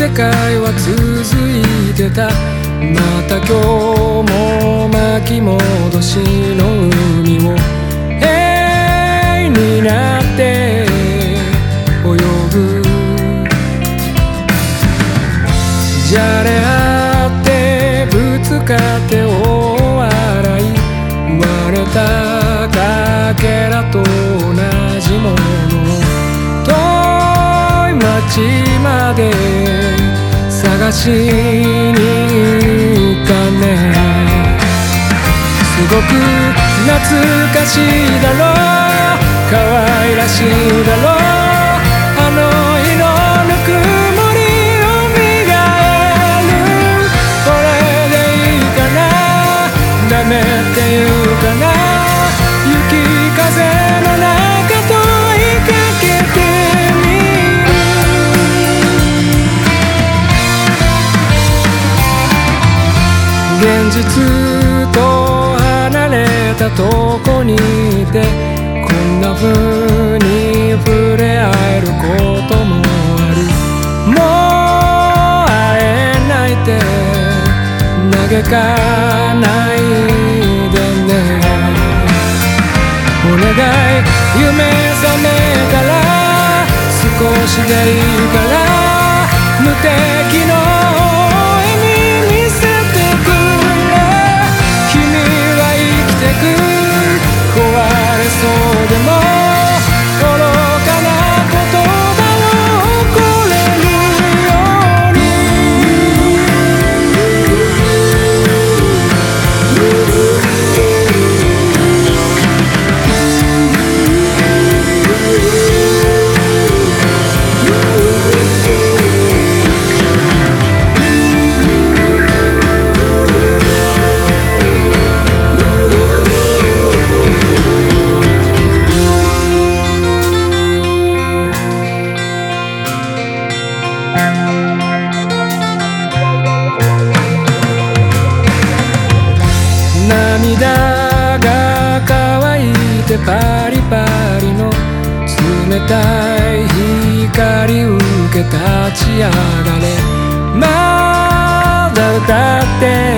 世界は続いてた。また今日も巻き戻しの海を永遠になって泳ぐ。じゃれ合ってぶつかって大笑い。割れたかけらと同じもの。遠い街まで探しに行ったねすごく懐かしいだろう。可愛らしいだろう。現実と離れたとこにいてこんな風に触れ合えることもある。もう会えないって嘆かないでね。お願い。夢覚めたら少しでいいから無敵。涙が乾いてパリパリの冷たい光受け立ち上がれ。まだ歌って